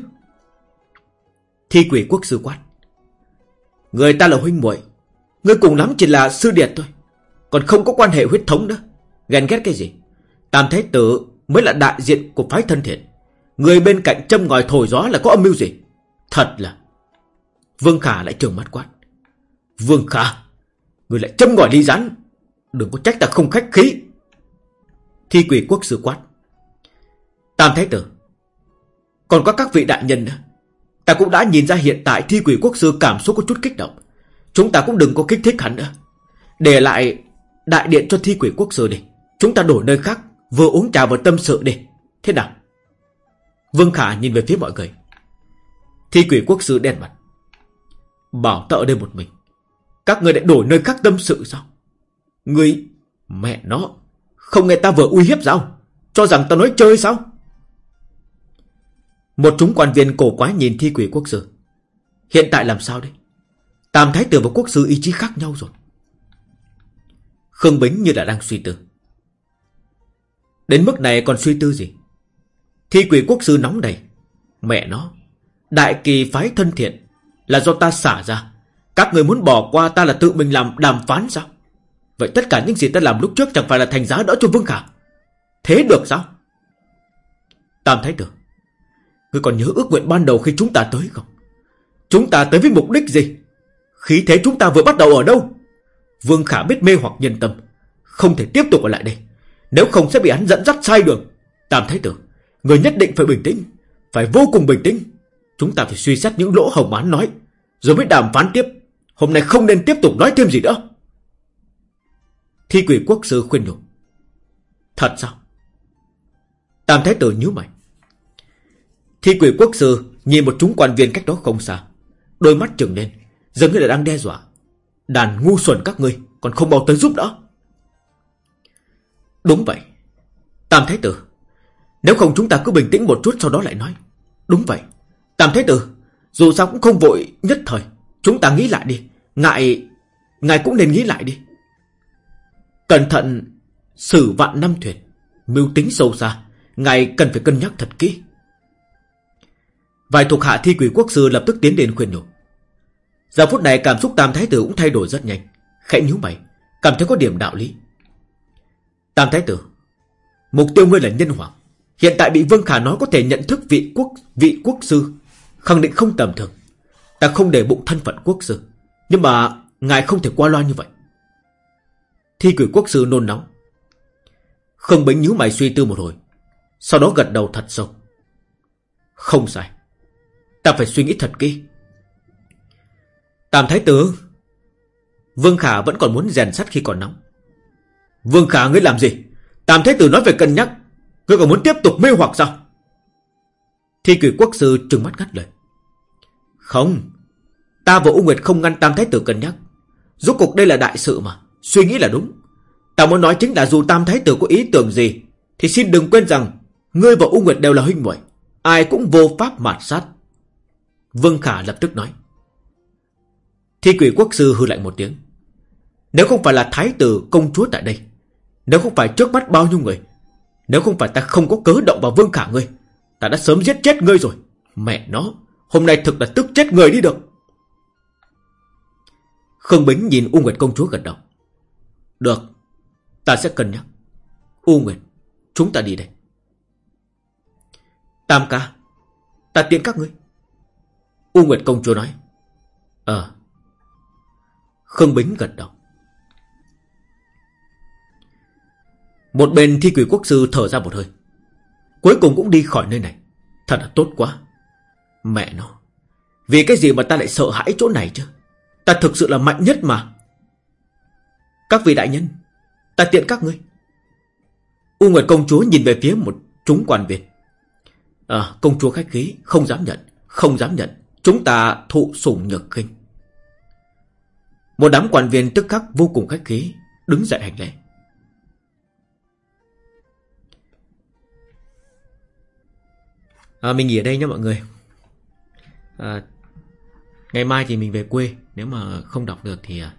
Thi quỷ quốc sư quát. Người ta là huynh muội. Người cùng lắm chỉ là sư điệt thôi. Còn không có quan hệ huyết thống nữa. Ghen ghét cái gì? Tam Thái Tử mới là đại diện của phái thân thiện. Người bên cạnh châm ngòi thổi gió là có âm mưu gì? Thật là. Vương Khả lại trường mắt quát. Vương Khả, Người lại châm ngòi ly rắn Đừng có trách ta không khách khí. Thi quỷ quốc sư quát. Tam Thái Tử, Còn có các vị đại nhân nữa. Ta cũng đã nhìn ra hiện tại thi quỷ quốc sư cảm xúc có chút kích động. Chúng ta cũng đừng có kích thích hắn nữa. Để lại đại điện cho thi quỷ quốc sư đi. Chúng ta đổi nơi khác, Vừa uống trà vừa tâm sự đi. Thế nào? Vương Khả nhìn về phía mọi người. Thi quỷ quốc sư đen mặt. Bảo ta ở đây một mình. Các người lại đổi nơi khác tâm sự sao? Người, Mẹ nó, Không nghe ta vừa uy hiếp sao? Cho rằng ta nói chơi sao? Một chúng quan viên cổ quá nhìn thi quỷ quốc sư. Hiện tại làm sao đây? Tam thái tử và quốc sư ý chí khác nhau rồi. Khương Bính như là đang suy tư. Đến mức này còn suy tư gì? Thi quỷ quốc sư nóng đầy Mẹ nó, Đại kỳ phái thân thiện Là do ta xả ra. Các người muốn bỏ qua ta là tự mình làm đàm phán sao? Vậy tất cả những gì ta làm lúc trước Chẳng phải là thành giá đỡ cho Vương Khả? Thế được sao? Tam Thái Tử Ngươi còn nhớ ước nguyện ban đầu khi chúng ta tới không? Chúng ta tới với mục đích gì? Khí thế chúng ta vừa bắt đầu ở đâu? Vương Khả biết mê hoặc nhân tâm, Không thể tiếp tục ở lại đây. Nếu không sẽ bị hắn dẫn dắt sai đường. Tam Thái Tử, Người nhất định phải bình tĩnh, Phải vô cùng bình tĩnh. Chúng ta phải suy xét những lỗ hồng án hắn nói, Rồi mới đàm phán tiếp. Hôm nay không nên tiếp tục nói thêm gì nữa. Thi quỷ quốc sư khuyên nhủ. Thật sao? Tam Thái Tử nhíu mày. Thi quỷ quốc sư Nhìn một chúng quan viên cách đó không xa, Đôi mắt trừng lên Giống như là đang đe dọa. Đàn ngu xuẩn các ngươi Còn không bao tới giúp đỡ Đúng vậy. Tam Thái Tử, Nếu không chúng ta cứ bình tĩnh một chút sau đó lại nói. Đúng vậy. Tam Thái Tử, Dù sao cũng không vội nhất thời. Chúng ta nghĩ lại đi. Ngại Ngài cũng nên nghĩ lại đi. Cẩn thận, Sử vạn năm thuyền, Mưu tính sâu xa. Ngài cần phải cân nhắc thật kỹ. Vài thuộc hạ thi quỷ quốc sư lập tức tiến đến khuyên nhủ. Giờ phút này cảm xúc Tam Thái Tử cũng thay đổi rất nhanh, Khẽ nhíu mày, Cảm thấy có điểm đạo lý. Tam Thái Tử, Mục tiêu ngươi là nhân hoàng. Hiện tại bị Vương Khả nói có thể nhận thức vị quốc vị quốc sư, Khẳng định không tầm thường. Ta không để bụng thân phận quốc sư, Nhưng mà Ngài không thể qua loa như vậy. Thi quỷ quốc sư nôn nóng. Không bính nhíu mày suy tư một hồi, Sau đó gật đầu thật sâu. Không sai. Ta phải suy nghĩ thật kỹ Tam Thái Tử Vương Khả vẫn còn muốn rèn sắt khi còn nóng Vương Khả ngươi làm gì Tam Thái Tử nói về cân nhắc Ngươi còn muốn tiếp tục mê hoặc sao Thi quỷ quốc sư trừng mắt ngắt lời. Không, ta và U Nguyệt không ngăn Tam Thái Tử cân nhắc. Rốt cuộc đây là đại sự mà, suy nghĩ là đúng. Ta muốn nói chính là dù Tam Thái Tử có ý tưởng gì, thì xin đừng quên rằng ngươi và U Nguyệt đều là huynh muội, ai cũng vô pháp mạt sát. Vương Khả lập tức nói. Thi quỷ quốc sư hư lạnh một tiếng. Nếu không phải là thái tử công chúa tại đây, nếu không phải trước mắt bao nhiêu người, nếu không phải ta không có cớ động vào Vương Khả ngươi, ta đã sớm giết chết ngươi rồi. Mẹ nó, hôm nay thực là tức chết người đi được. Khương Bính nhìn U Nguyệt công chúa gật đầu. Được, ta sẽ cân nhắc. U Nguyệt, chúng ta đi đây. Tam ca, ta tiễn các ngươi. U Nguyệt công chúa nói. Ờ. Khương Bính gật đầu. Một bên thi quỷ quốc sư thở ra một hơi. Cuối cùng cũng đi khỏi nơi này. Thật là tốt quá. Mẹ nó. Vì cái gì mà ta lại sợ hãi chỗ này chứ? Ta thực sự là mạnh nhất mà. Các vị đại nhân. Ta tiện các ngươi. U Nguyệt công chúa nhìn về phía một chúng quan viên. À, công chúa khách khí, không dám nhận, không dám nhận. Chúng ta thụ sủng nhược khinh. Một đám quản viên tức khắc vô cùng khách khí, đứng dậy hành lễ. À, mình nghỉ ở đây nhé mọi người. À, ngày mai thì mình về quê. Nếu mà không đọc được thì à,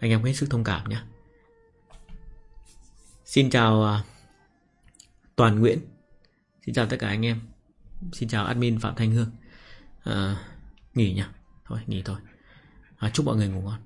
anh em hết sức thông cảm nhé. Xin chào à, Toàn Nguyễn. Xin chào tất cả anh em. Xin chào admin Phạm Thanh Hương. À, nghỉ nhá. Thôi nghỉ thôi. À, chúc mọi người ngủ ngon.